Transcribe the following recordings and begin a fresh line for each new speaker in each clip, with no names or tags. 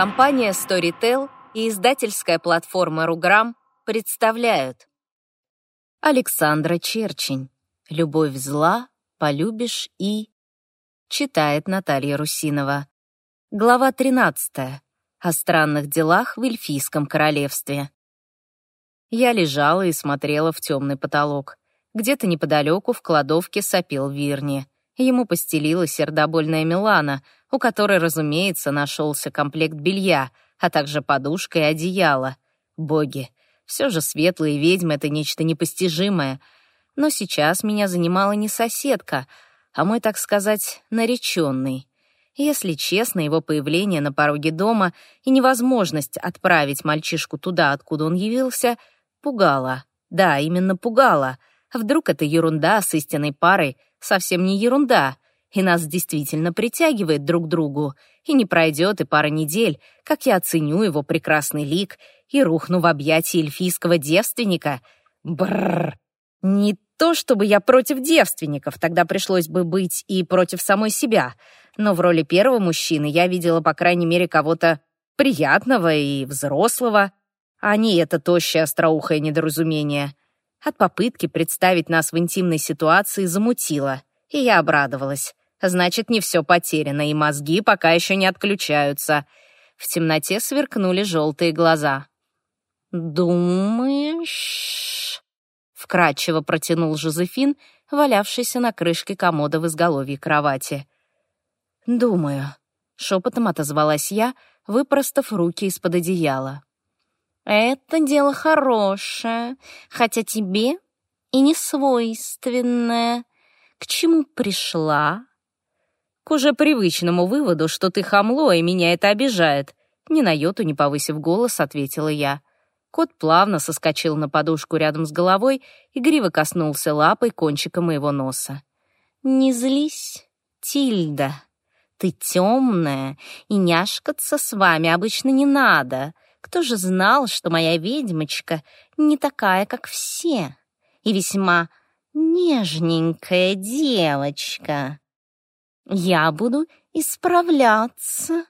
Компания Storytel и издательская платформа Руграм представляют Александра Черчень «Любовь зла, полюбишь и...» Читает Наталья Русинова. Глава 13. О странных делах в Эльфийском королевстве. Я лежала и смотрела в темный потолок. Где-то неподалеку в кладовке сопел Вирни. Ему постелила сердобольная Милана, у которой, разумеется, нашелся комплект белья, а также подушка и одеяло. Боги, все же светлые ведьмы — это нечто непостижимое. Но сейчас меня занимала не соседка, а мой, так сказать, нареченный. Если честно, его появление на пороге дома и невозможность отправить мальчишку туда, откуда он явился, пугало. Да, именно пугало. Вдруг эта ерунда с истинной парой совсем не ерунда, и нас действительно притягивает друг к другу, и не пройдет и пара недель, как я оценю его прекрасный лик и рухну в объятия эльфийского девственника. Бррр. Не то, чтобы я против девственников, тогда пришлось бы быть и против самой себя, но в роли первого мужчины я видела, по крайней мере, кого-то приятного и взрослого, а не это тощее остроухое недоразумение. От попытки представить нас в интимной ситуации замутило, и я обрадовалась. Значит, не все потеряно, и мозги пока еще не отключаются. В темноте сверкнули желтые глаза. «Думаешь?» — вкратчиво протянул Жозефин, валявшийся на крышке комода в изголовье кровати. «Думаю», — шепотом отозвалась я, выпростав руки из-под одеяла. «Это дело хорошее, хотя тебе и не свойственное. К чему пришла?» «К уже привычному выводу, что ты хамло, и меня это обижает», ни на йоту не повысив голос, ответила я. Кот плавно соскочил на подушку рядом с головой, и игриво коснулся лапой кончика моего носа. «Не злись, Тильда. Ты темная, и няшкаться с вами обычно не надо. Кто же знал, что моя ведьмочка не такая, как все, и весьма нежненькая девочка? Я буду исправляться».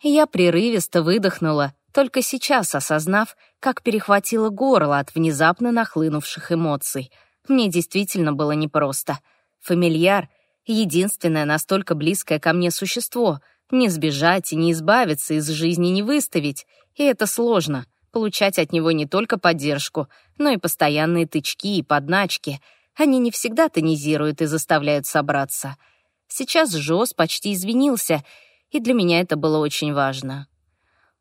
Я прерывисто выдохнула, только сейчас осознав, как перехватило горло от внезапно нахлынувших эмоций. Мне действительно было непросто. Фамильяр — единственное настолько близкое ко мне существо. Не сбежать и не избавиться, из жизни не выставить. И это сложно — получать от него не только поддержку, но и постоянные тычки и подначки. Они не всегда тонизируют и заставляют собраться. Сейчас Жос почти извинился, и для меня это было очень важно.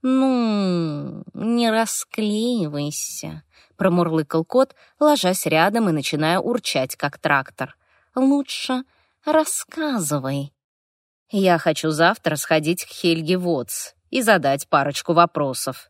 «Ну, не расклеивайся», — промурлыкал кот, ложась рядом и начиная урчать, как трактор. «Лучше рассказывай». «Я хочу завтра сходить к Хельге Вотс и задать парочку вопросов».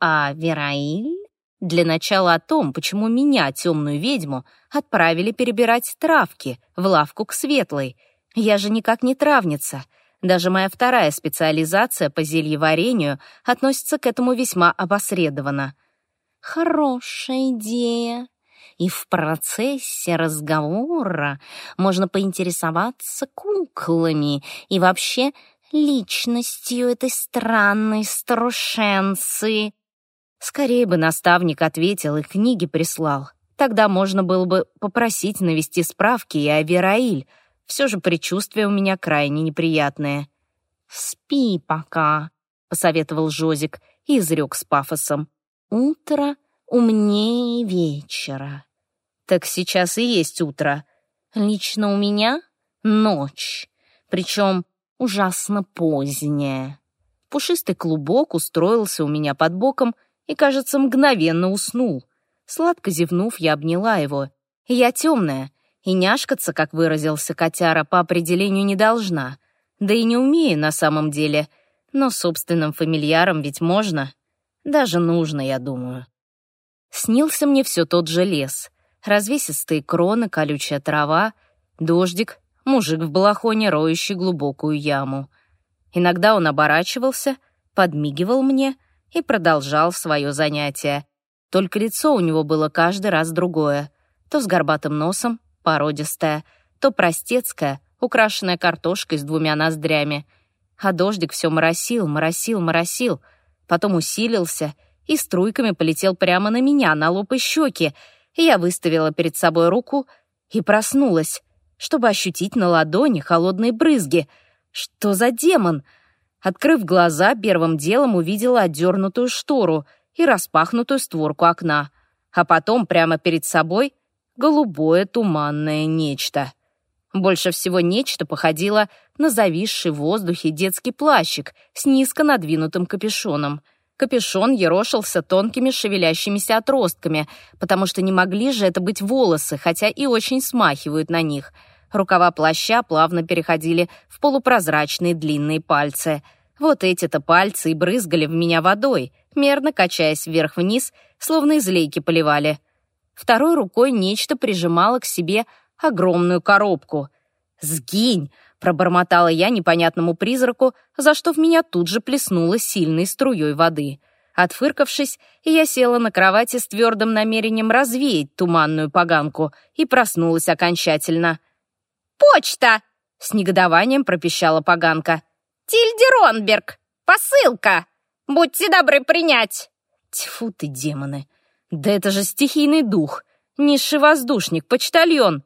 «А Вераиль?» Для начала о том, почему меня, темную ведьму, отправили перебирать травки в лавку к Светлой. Я же никак не травница — даже моя вторая специализация по зельеварению относится к этому весьма обосредованно. Хорошая идея. И в процессе разговора можно поинтересоваться куклами и вообще личностью этой странной старушенцы. Скорее бы наставник ответил и книги прислал. Тогда можно было бы попросить навести справки и о Вераиль — все же предчувствие у меня крайне неприятное. «Спи пока», — посоветовал Жозик и изрек с пафосом. «Утро умнее вечера». «Так сейчас и есть утро. Лично у меня ночь, причем ужасно поздняя». Пушистый клубок устроился у меня под боком и, кажется, мгновенно уснул. Сладко зевнув, я обняла его. Я темная, и няшкаться, как выразился котяра, по определению не должна. Да и не умею на самом деле. Но собственным фамильяром ведь можно. Даже нужно, я думаю. Снился мне все тот же лес. Развесистые кроны, колючая трава, дождик, мужик в балахоне, роющий глубокую яму. Иногда он оборачивался, подмигивал мне и продолжал свое занятие. Только лицо у него было каждый раз другое. То с горбатым носом, породистая, то простецкая, украшенная картошкой с двумя ноздрями. А дождик все моросил, моросил, моросил, потом усилился и струйками полетел прямо на меня, на лоб и щеки. Я выставила перед собой руку и проснулась, чтобы ощутить на ладони холодные брызги. Что за демон? Открыв глаза, первым делом увидела отдернутую штору и распахнутую створку окна, а потом прямо перед собой голубое туманное нечто. Больше всего нечто походило на зависший в воздухе детский плащик с низко надвинутым капюшоном. Капюшон ерошился тонкими шевелящимися отростками, потому что не могли же это быть волосы, хотя и очень смахивают на них. Рукава плаща плавно переходили в полупрозрачные длинные пальцы. Вот эти-то пальцы и брызгали в меня водой, мерно качаясь вверх-вниз, словно из лейки поливали. Второй рукой нечто прижимало к себе огромную коробку. «Сгинь!» — пробормотала я непонятному призраку, за что в меня тут же плеснуло сильной струей воды. Отфыркавшись, я села на кровати с твердым намерением развеять туманную поганку и проснулась окончательно. «Почта!» — с негодованием пропищала поганка. «Тильде Ронберг! Посылка! Будьте добры принять!» Тьфу ты, демоны! Да это же стихийный дух! Низший воздушник, почтальон!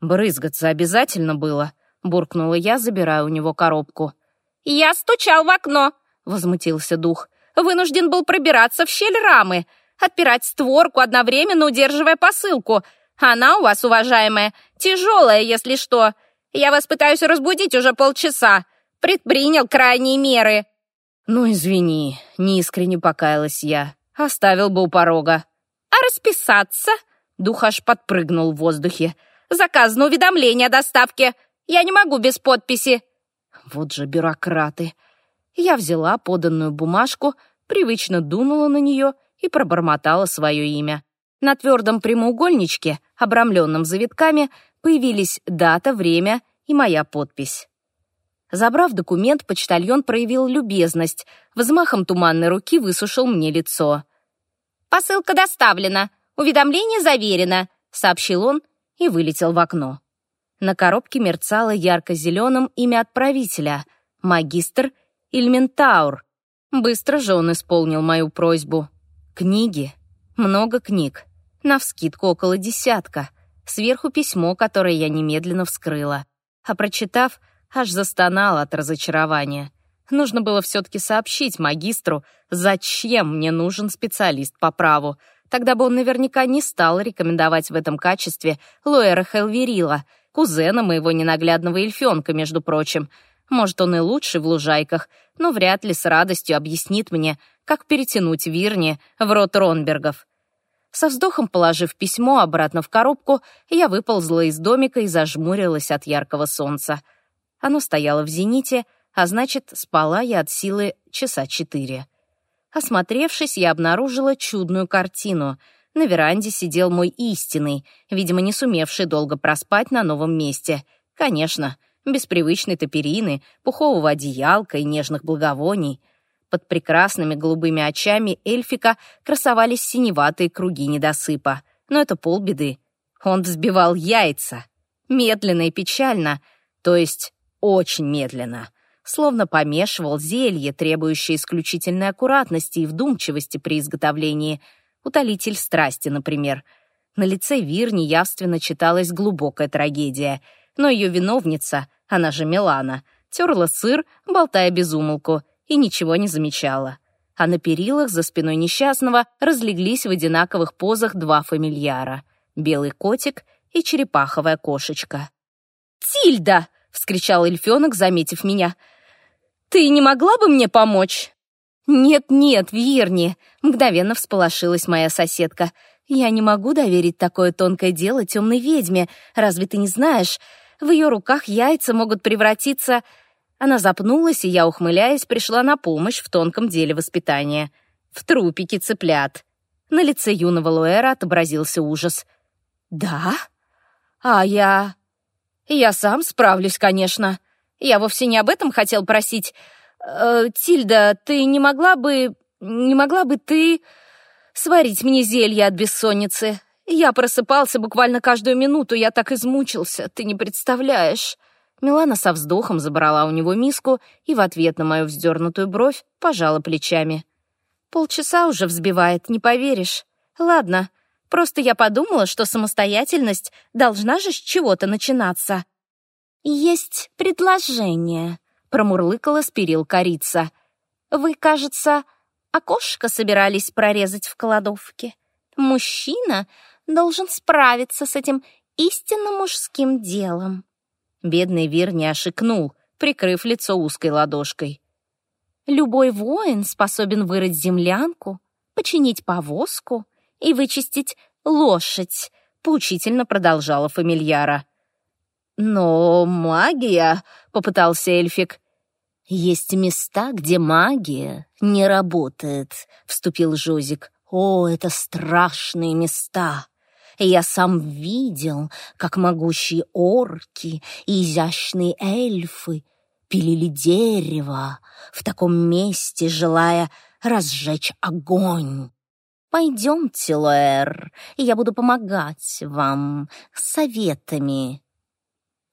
«Брызгаться обязательно было», — буркнула я, забирая у него коробку. «Я стучал в окно», — возмутился дух. «Вынужден был пробираться в щель рамы, отпирать створку, одновременно удерживая посылку. Она у вас, уважаемая, тяжелая, если что. Я вас пытаюсь разбудить уже полчаса. Предпринял крайние меры». «Ну, извини», — неискренне покаялась я. «Оставил бы у порога». «А расписаться?» Дух аж подпрыгнул в воздухе. Заказано уведомление о доставке. Я не могу без подписи». Вот же бюрократы. Я взяла поданную бумажку, привычно дунула на нее и пробормотала свое имя. На твердом прямоугольничке, обрамленном завитками, появились дата, время и моя подпись. Забрав документ, почтальон проявил любезность, взмахом туманной руки высушил мне лицо. «Посылка доставлена, уведомление заверено», — сообщил он и вылетел в окно. На коробке мерцало ярко-зеленым имя отправителя — магистр Ильментаур. Быстро же он исполнил мою просьбу. Книги. Много книг. Навскидку около десятка. Сверху письмо, которое я немедленно вскрыла. А прочитав, аж застонала от разочарования. Нужно было все-таки сообщить магистру, зачем мне нужен специалист по праву — Тогда бы он наверняка не стал рекомендовать в этом качестве Луэра Хелверила, кузена моего ненаглядного эльфенка, между прочим. Может, он и лучший в лужайках, но вряд ли с радостью объяснит мне, как перетянуть Вирни в рот Ронбергов. Со вздохом положив письмо обратно в коробку, я выползла из домика и зажмурилась от яркого солнца. Оно стояло в зените, а значит, спала я от силы часа четыре. Осмотревшись, я обнаружила чудную картину. На веранде сидел мой истинный, видимо, не сумевший долго проспать на новом месте. Конечно, без привычной топерины, пухового одеялка и нежных благовоний. Под прекрасными голубыми очами эльфика красовались синеватые круги недосыпа. Но это полбеды. Он взбивал яйца. Медленно и печально, то есть очень медленно словно помешивал зелье, требующее исключительной аккуратности и вдумчивости при изготовлении. Утолитель страсти, например. На лице Вирни явственно читалась глубокая трагедия, но ее виновница, она же Милана, терла сыр, болтая без умолку, и ничего не замечала. А на перилах за спиной несчастного разлеглись в одинаковых позах два фамильяра — белый котик и черепаховая кошечка. «Тильда!» — вскричал эльфенок, заметив меня — «Ты не могла бы мне помочь?» «Нет-нет, Вирни!» — мгновенно всполошилась моя соседка. «Я не могу доверить такое тонкое дело темной ведьме. Разве ты не знаешь? В ее руках яйца могут превратиться...» Она запнулась, и я, ухмыляясь, пришла на помощь в тонком деле воспитания. В трупике цыплят. На лице юного Луэра отобразился ужас. «Да? А я...» «Я сам справлюсь, конечно». Я вовсе не об этом хотел просить. Э, Тильда, ты не могла бы... Не могла бы ты сварить мне зелье от бессонницы? Я просыпался буквально каждую минуту, я так измучился, ты не представляешь». Милана со вздохом забрала у него миску и в ответ на мою вздернутую бровь пожала плечами. «Полчаса уже взбивает, не поверишь. Ладно, просто я подумала, что самостоятельность должна же с чего-то начинаться». «Есть предложение», — промурлыкала спирил корица. «Вы, кажется, окошко собирались прорезать в кладовке. Мужчина должен справиться с этим истинно мужским делом». Бедный Вир не ошикнул, прикрыв лицо узкой ладошкой.
«Любой воин способен вырыть землянку, починить повозку и вычистить лошадь», — поучительно продолжала фамильяра.
«Но магия», — попытался эльфик.
«Есть места, где магия не работает», — вступил Жозик. «О, это страшные места! Я сам видел, как могущие орки и изящные эльфы пилили дерево в таком месте, желая разжечь огонь. Пойдемте, Лоэр, я буду помогать вам советами.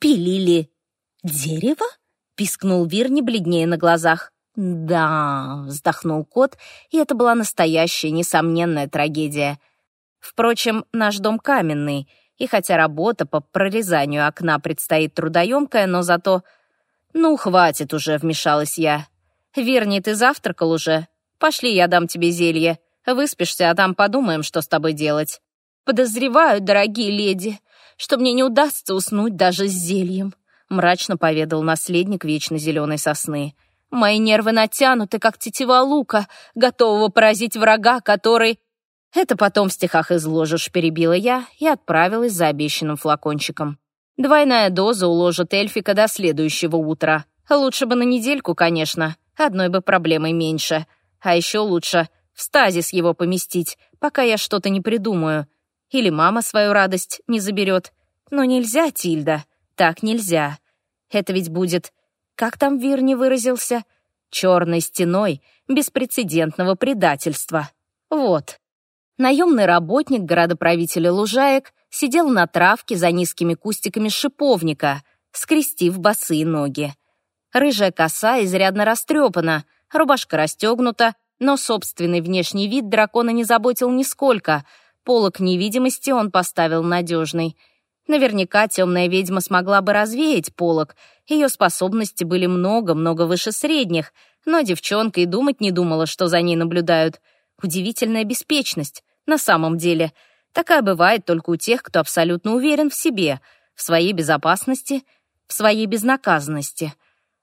Пилили дерево? Пискнул Вир, не бледнее на глазах.
«Да», — вздохнул кот, и это была настоящая, несомненная трагедия —
Впрочем, наш дом каменный, и хотя работа по прорезанию окна предстоит трудоемкая, но зато... «Ну, хватит уже», — вмешалась я. «Верни, ты завтракал уже? Пошли, я дам тебе зелье. Выспишься, а там подумаем, что с тобой делать».
«Подозреваю, дорогие леди, что мне не удастся уснуть даже с зельем», — мрачно поведал наследник вечно зеленой сосны. «Мои нервы натянуты, как тетива лука, готового поразить врага, который...»
«Это потом в стихах изложишь», — перебила я и отправилась за обещанным флакончиком. Двойная доза уложит эльфика до следующего утра. Лучше бы на недельку, конечно, одной бы проблемой меньше. А еще лучше в стазис его поместить, пока я что-то не придумаю. Или мама свою радость не заберет. Но нельзя, Тильда, так нельзя. Это ведь будет, как там Вир не выразился, черной стеной беспрецедентного предательства. Вот. Наемный работник городоправителя Лужаек сидел на травке за низкими кустиками шиповника, скрестив босые ноги. Рыжая коса изрядно растрепана, рубашка расстегнута, но собственный внешний вид дракона не заботил нисколько. Полок невидимости он поставил надежный. Наверняка темная ведьма смогла бы развеять полок. Ее способности были много-много выше средних, но девчонка и думать не думала, что за ней наблюдают — Удивительная беспечность. На самом деле, такая бывает только у тех, кто абсолютно уверен в себе, в своей безопасности, в своей безнаказанности.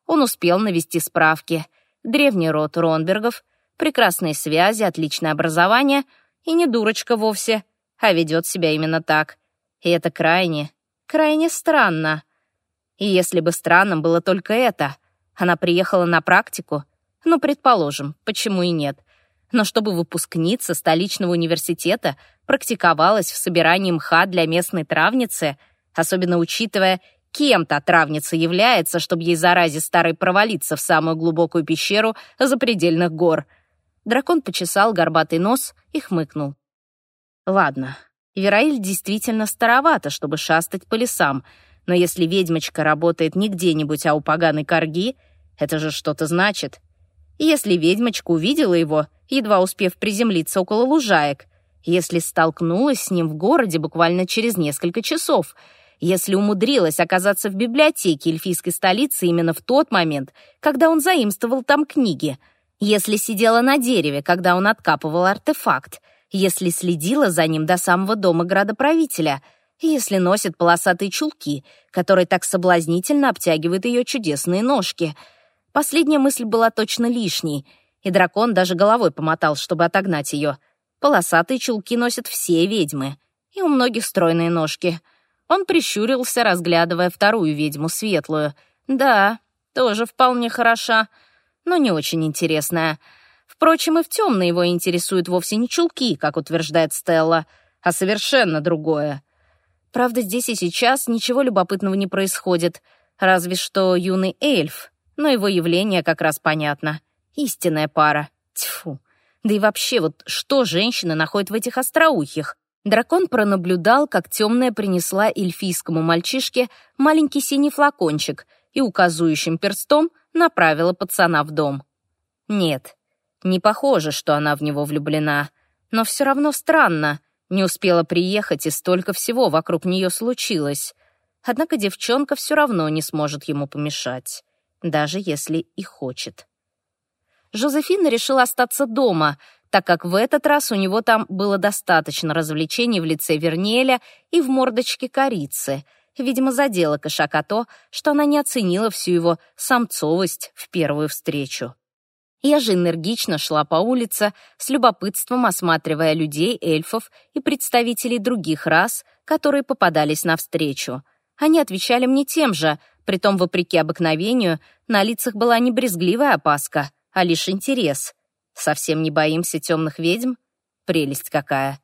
Он успел навести справки. Древний род Ронбергов, прекрасные связи, отличное образование и не дурочка вовсе, а ведет себя именно так. И это крайне, крайне странно. И если бы странным было только это, она приехала на практику, ну, предположим, почему и нет — но чтобы выпускница столичного университета практиковалась в собирании мха для местной травницы, особенно учитывая, кем та травница является, чтобы ей заразе старой провалиться в самую глубокую пещеру запредельных гор. Дракон почесал горбатый нос и хмыкнул. Ладно, Вераиль действительно старовата, чтобы шастать по лесам, но если ведьмочка работает не где-нибудь, а у поганой корги, это же что-то значит. Если ведьмочка увидела его — едва успев приземлиться около лужаек, если столкнулась с ним в городе буквально через несколько часов, если умудрилась оказаться в библиотеке эльфийской столицы именно в тот момент, когда он заимствовал там книги, если сидела на дереве, когда он откапывал артефакт, если следила за ним до самого дома градоправителя, если носит полосатые чулки, которые так соблазнительно обтягивают ее чудесные ножки. Последняя мысль была точно лишней — и дракон даже головой помотал, чтобы отогнать ее. Полосатые чулки носят все ведьмы, и у многих стройные ножки. Он прищурился, разглядывая вторую ведьму, светлую. Да, тоже вполне хороша, но не очень интересная. Впрочем, и в темной его интересуют вовсе не чулки, как утверждает Стелла, а совершенно другое. Правда, здесь и сейчас ничего любопытного не происходит, разве что юный эльф, но его явление как раз понятно — Истинная пара. Тьфу. Да и вообще, вот что женщина находит в этих остроухих? Дракон пронаблюдал, как темная принесла эльфийскому мальчишке маленький синий флакончик и указующим перстом направила пацана в дом. Нет, не похоже, что она в него влюблена, но все равно странно. Не успела приехать, и столько всего вокруг нее случилось. Однако девчонка все равно не сможет ему помешать, даже если и хочет. Жозефина решила остаться дома, так как в этот раз у него там было достаточно развлечений в лице Вернеля и в мордочке корицы. Видимо, задело кошака то, что она не оценила всю его самцовость в первую встречу. Я же энергично шла по улице, с любопытством осматривая людей, эльфов и представителей других рас, которые попадались навстречу. Они отвечали мне тем же, притом, вопреки обыкновению, на лицах была не брезгливая опаска, а лишь интерес. Совсем не боимся темных ведьм? Прелесть какая.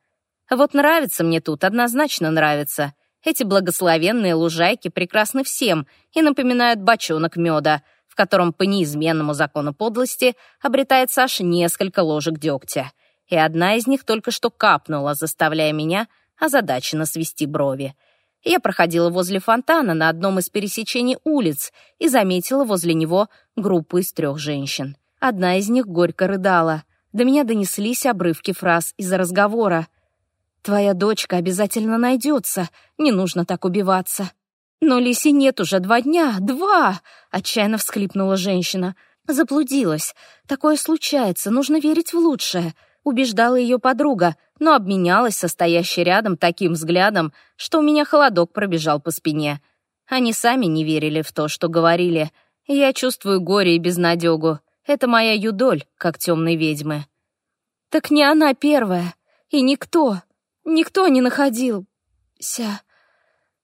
Вот нравится мне тут, однозначно нравится. Эти благословенные лужайки прекрасны всем и напоминают бочонок меда — в котором по неизменному закону подлости обретается аж несколько ложек дегтя. И одна из них только что капнула, заставляя меня озадаченно свести брови. Я проходила возле фонтана на одном из пересечений улиц и заметила возле него группу из трех женщин. Одна из них горько рыдала. До меня донеслись обрывки фраз из-за разговора. «Твоя дочка обязательно найдется, не нужно так убиваться. «Но Лиси нет уже два дня, два!» — отчаянно всхлипнула женщина. Заблудилась. Такое случается, нужно верить в лучшее. Убеждала ее подруга, но обменялась со стоящей рядом таким взглядом, что у меня холодок пробежал по спине. Они сами не верили в то, что говорили. Я чувствую горе и безнадегу. Это моя юдоль, как темной ведьмы. Так не она первая. И никто, никто не находил. Ся.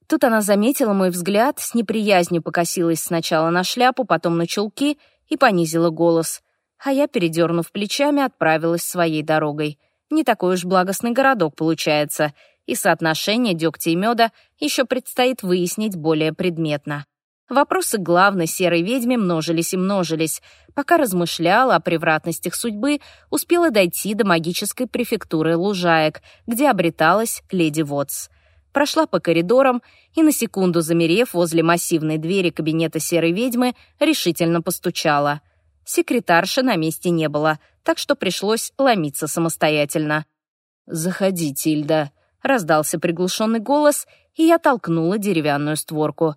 Тут она заметила мой взгляд, с неприязнью покосилась сначала на шляпу, потом на чулки и понизила голос. А я, передернув плечами, отправилась своей дорогой. Не такой уж благостный городок получается, и соотношение дегтя и меда еще предстоит выяснить более предметно. Вопросы главной серой ведьме множились и множились. Пока размышляла о превратностях судьбы, успела дойти до магической префектуры Лужаек, где обреталась леди Вотс прошла по коридорам и, на секунду замерев возле массивной двери кабинета серой ведьмы, решительно постучала. Секретарши на месте не было, так что пришлось ломиться самостоятельно. «Заходи, Тильда», — раздался приглушенный голос, и я толкнула деревянную створку.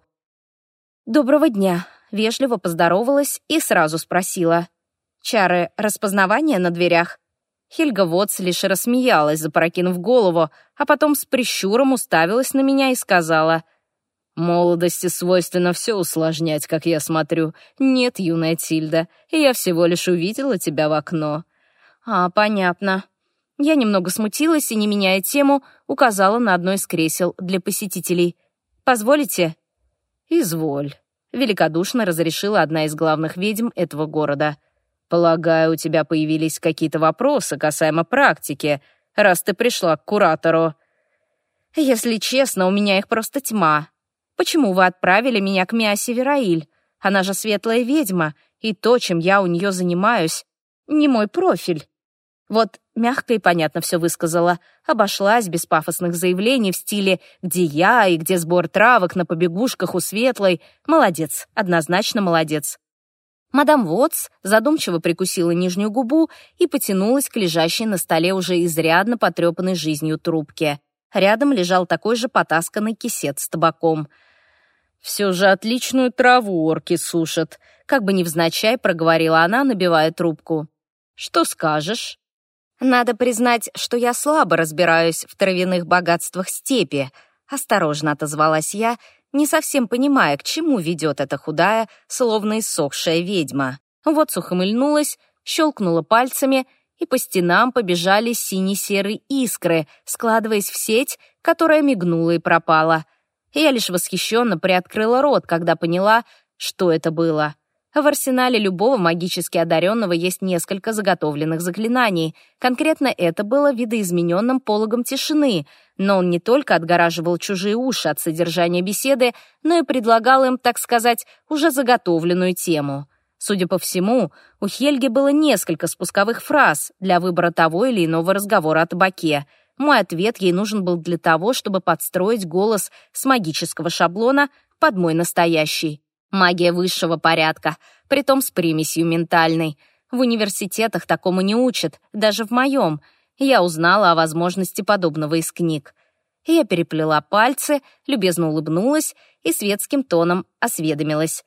«Доброго дня», — вежливо поздоровалась и сразу спросила. «Чары распознавания на дверях?» Хельга Вотс лишь рассмеялась, запрокинув голову, а потом с прищуром уставилась на меня и сказала, «Молодости свойственно все усложнять, как я смотрю. Нет, юная Тильда, я всего лишь увидела тебя в окно». «А, понятно». Я немного смутилась и, не меняя тему, указала на одно из кресел для посетителей. «Позволите?» «Изволь», — великодушно разрешила одна из главных ведьм этого города — Полагаю, у тебя появились какие-то вопросы касаемо практики, раз ты пришла к куратору. Если честно, у меня их просто тьма. Почему вы отправили меня к Миасе Вераиль? Она же светлая ведьма, и то, чем я у нее занимаюсь, не мой профиль. Вот мягко и понятно все высказала, обошлась без пафосных заявлений в стиле «где я» и «где сбор травок на побегушках у светлой». Молодец, однозначно молодец. Мадам Вотс задумчиво прикусила нижнюю губу и потянулась к лежащей на столе уже изрядно потрепанной жизнью трубке. Рядом лежал такой же потасканный кисет с табаком. «Все же отличную траву орки сушат», — как бы невзначай проговорила она, набивая трубку. «Что скажешь?» «Надо признать, что я слабо разбираюсь в травяных богатствах степи», — осторожно отозвалась я, не совсем понимая, к чему ведет эта худая, словно иссохшая ведьма. Вот сухомыльнулась, щелкнула пальцами, и по стенам побежали сине-серые искры, складываясь в сеть, которая мигнула и пропала. Я лишь восхищенно приоткрыла рот, когда поняла, что это было. В арсенале любого магически одаренного есть несколько заготовленных заклинаний. Конкретно это было видоизмененным пологом тишины, но он не только отгораживал чужие уши от содержания беседы, но и предлагал им, так сказать, уже заготовленную тему. Судя по всему, у Хельги было несколько спусковых фраз для выбора того или иного разговора о табаке. мой ответ ей нужен был для того, чтобы подстроить голос с магического шаблона под мой настоящий. Магия высшего порядка, притом с примесью ментальной. В университетах такому не учат, даже в моем. Я узнала о возможности подобного из книг. Я переплела пальцы, любезно улыбнулась и светским тоном осведомилась.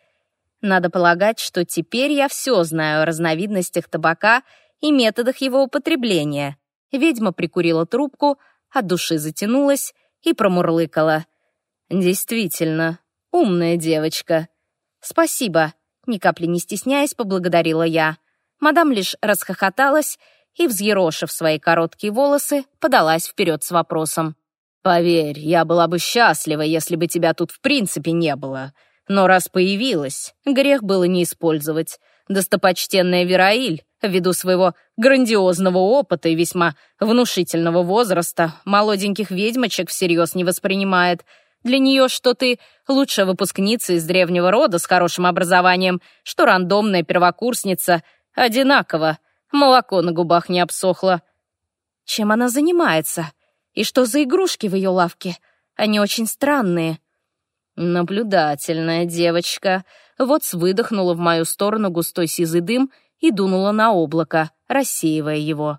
Надо полагать, что теперь я все знаю о разновидностях табака и методах его употребления. Ведьма прикурила трубку, от души затянулась и промурлыкала. «Действительно, умная девочка». «Спасибо», — ни капли не стесняясь, поблагодарила я. Мадам лишь расхохоталась и, взъерошив свои короткие волосы, подалась вперед с вопросом. «Поверь, я была бы счастлива, если бы тебя тут в принципе не было. Но раз появилась, грех было не использовать. Достопочтенная Вераиль, ввиду своего грандиозного опыта и весьма внушительного возраста, молоденьких ведьмочек всерьез не воспринимает. Для нее что ты лучшая выпускница из древнего рода с хорошим образованием, что рандомная первокурсница. Одинаково. Молоко на губах не обсохло. Чем она занимается? И что за игрушки в ее лавке? Они очень странные. Наблюдательная девочка. Вот выдохнула в мою сторону густой сизый дым и дунула на облако, рассеивая его.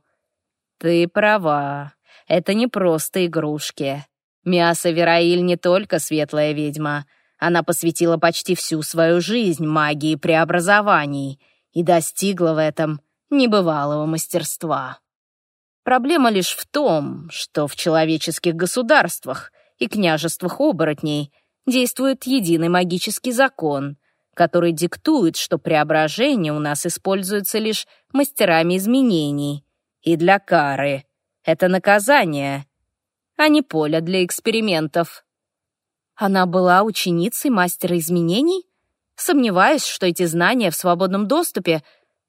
Ты права. Это не просто игрушки. Мясо Вераиль не только светлая ведьма. Она посвятила почти всю свою жизнь магии преобразований и достигла в этом небывалого мастерства. Проблема лишь в том, что в человеческих государствах и княжествах оборотней действует единый магический закон, который диктует, что преображение у нас используется лишь мастерами изменений. И для кары. Это наказание, а не поле для экспериментов. Она была ученицей мастера изменений? Сомневаюсь, что эти знания в свободном доступе,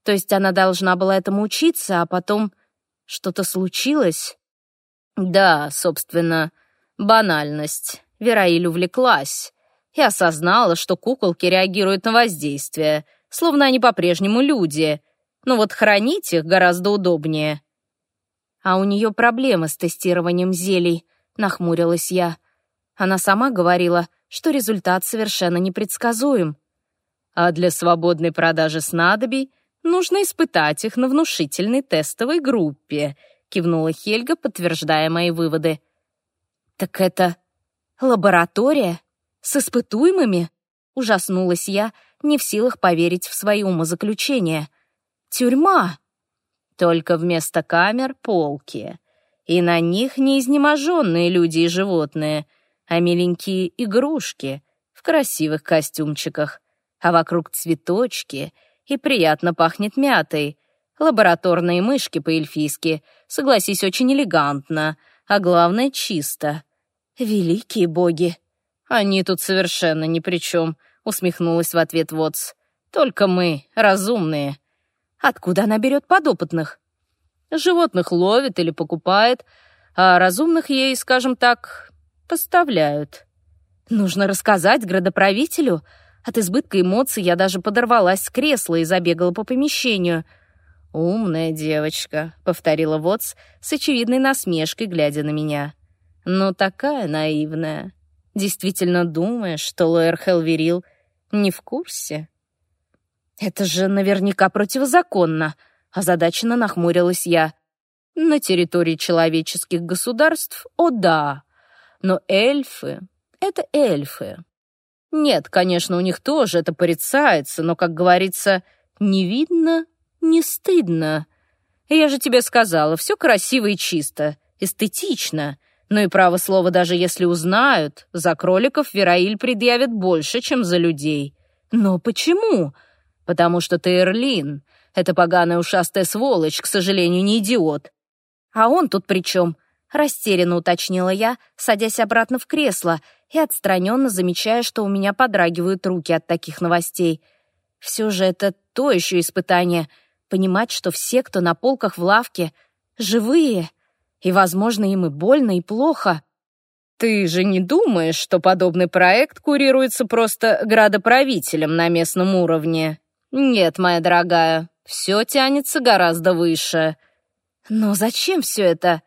то есть она должна была этому учиться, а потом что-то случилось? Да, собственно, банальность. Вераиль увлеклась и осознала, что куколки реагируют на воздействие, словно они по-прежнему люди. Но вот хранить их гораздо удобнее. А у нее проблемы с тестированием зелий, нахмурилась я. Она сама говорила, что результат совершенно непредсказуем. А для свободной продажи снадобий Нужно испытать их на внушительной тестовой группе», — кивнула Хельга, подтверждая мои выводы. «Так это лаборатория? С испытуемыми?» — ужаснулась я, не в силах поверить в свои умозаключения. «Тюрьма!» Только вместо камер — полки. И на них не изнеможенные люди и животные, а миленькие игрушки в красивых костюмчиках, а вокруг цветочки — и приятно пахнет мятой. Лабораторные мышки по-эльфийски, согласись, очень элегантно, а главное, чисто. Великие боги! Они тут совершенно ни при чем, усмехнулась в ответ Вотс. Только мы, разумные. Откуда она берет подопытных? Животных ловит или покупает, а разумных ей, скажем так, поставляют. Нужно рассказать градоправителю, от избытка эмоций я даже подорвалась с кресла и забегала по помещению. «Умная девочка», — повторила Вотс с очевидной насмешкой, глядя на меня. «Но такая наивная. Действительно думаешь, что Лоэр Хелверил не в курсе?» «Это же наверняка противозаконно», — озадаченно нахмурилась я. «На территории человеческих государств, о да, но эльфы — это эльфы. Нет, конечно, у них тоже это порицается, но, как говорится, не видно, не стыдно. Я же тебе сказала, все красиво и чисто, эстетично. Ну и право слово, даже если узнают, за кроликов Вераиль предъявит больше, чем за людей. Но почему? Потому что ты Эрлин. Это поганая ушастая сволочь, к сожалению, не идиот. А он тут при чем? Растерянно уточнила я, садясь обратно в кресло и отстраненно замечая, что у меня подрагивают руки от таких новостей. Все же это то еще испытание — понимать, что все, кто на полках в лавке, живые, и, возможно, им и больно, и плохо. Ты же не думаешь, что подобный проект курируется просто градоправителем на местном уровне? Нет, моя дорогая, все тянется гораздо выше. Но зачем все это?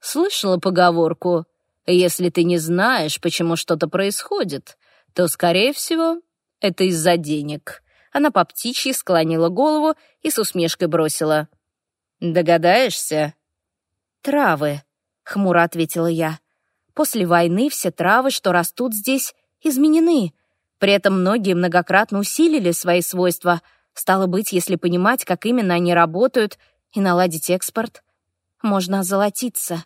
Слышала поговорку «Если ты не знаешь, почему что-то происходит, то, скорее всего, это из-за денег». Она по птичьи склонила голову и с усмешкой бросила. «Догадаешься?»
«Травы», — хмуро ответила я. «После войны все травы, что растут здесь, изменены. При этом многие многократно усилили свои свойства. Стало быть, если понимать, как именно они работают, и наладить экспорт, можно озолотиться».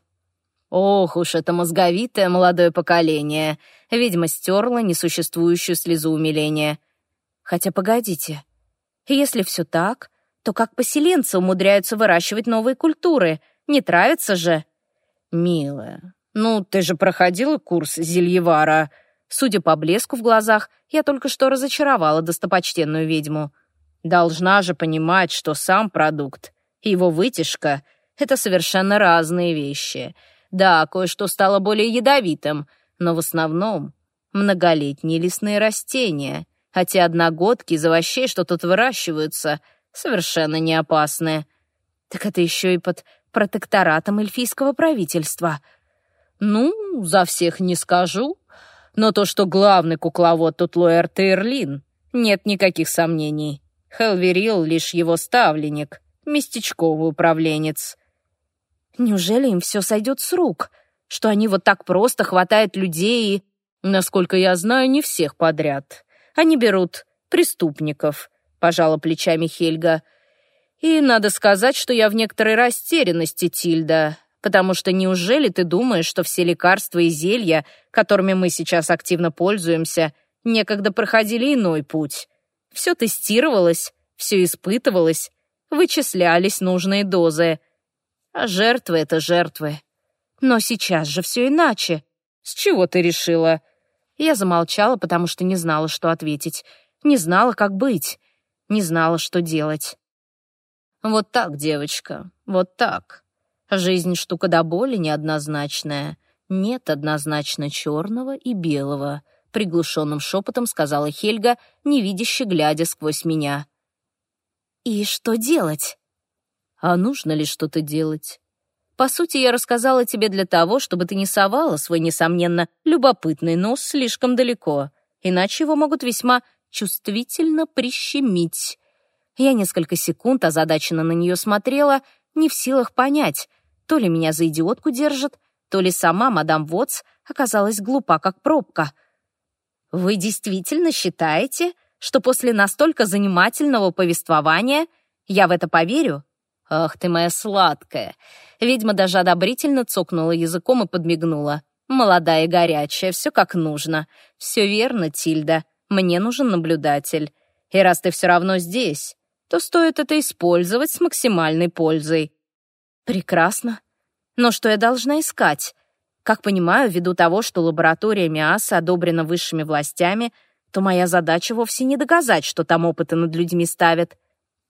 Ох уж это мозговитое молодое поколение. Видимо, стерло несуществующую слезу умиления.
Хотя погодите, если все так, то как поселенцы умудряются выращивать новые культуры? Не травятся же?
Милая, ну ты же проходила курс зельевара.
Судя по блеску в глазах, я только что разочаровала достопочтенную ведьму.
Должна же понимать, что сам продукт и его вытяжка — это совершенно разные вещи. Да, кое-что стало более ядовитым, но в основном многолетние лесные растения, а те одногодки из овощей, что тут выращиваются, совершенно не опасны.
Так это еще и под протекторатом эльфийского правительства.
Ну, за всех не скажу, но то, что главный кукловод тут Луэр Тейрлин, нет никаких сомнений. Хелверил лишь его ставленник, местечковый управленец.
Неужели им все сойдет с рук? Что они вот так просто хватают людей и...
Насколько я знаю, не всех подряд. Они берут преступников, пожала плечами Хельга. И надо сказать, что я в некоторой растерянности, Тильда, потому что неужели ты думаешь, что все лекарства и зелья, которыми мы сейчас активно пользуемся, некогда проходили иной путь? Все тестировалось, все испытывалось, вычислялись нужные дозы. А жертвы — это жертвы.
Но сейчас же все иначе.
С чего ты решила?
Я замолчала, потому что не знала, что ответить. Не знала, как быть. Не знала, что делать.
Вот так, девочка, вот так. Жизнь штука до боли неоднозначная. Нет однозначно черного и белого, приглушенным шепотом сказала Хельга, невидяще глядя сквозь меня.
И что делать?
А нужно ли что-то делать? По сути, я рассказала тебе для того, чтобы ты не совала свой, несомненно, любопытный нос слишком далеко, иначе его могут весьма чувствительно прищемить.
Я несколько секунд озадаченно на нее смотрела, не в силах понять, то ли меня за идиотку держат, то ли сама мадам Вотс оказалась глупа, как пробка. «Вы действительно считаете, что после настолько занимательного повествования я в это поверю?»
«Ах ты моя сладкая!» Ведьма даже одобрительно цокнула языком и подмигнула. «Молодая и горячая, все как нужно. Все верно, Тильда. Мне нужен наблюдатель. И раз ты все равно здесь, то стоит это использовать с максимальной пользой».
«Прекрасно. Но что я должна искать? Как понимаю, ввиду того, что лаборатория Миаса одобрена высшими властями, то моя задача вовсе не доказать, что там опыты над людьми ставят.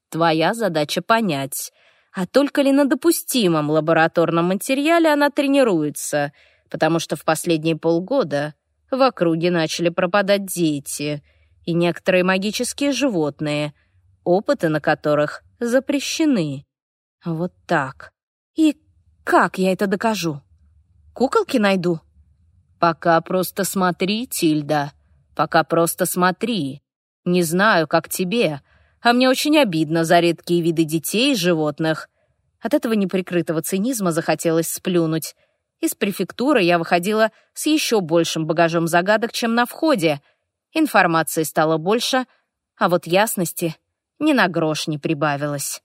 Твоя задача понять, а только ли на допустимом лабораторном материале она тренируется, потому что в последние полгода в округе начали пропадать дети и некоторые магические животные, опыты на которых запрещены.
Вот так. И как я это докажу? Куколки найду?
Пока просто смотри, Тильда. Пока просто смотри. Не знаю, как тебе, а мне очень обидно за редкие виды детей и животных. От этого неприкрытого цинизма захотелось сплюнуть. Из префектуры я выходила с еще большим багажом загадок, чем на входе. Информации стало больше, а вот ясности ни на грош не прибавилось.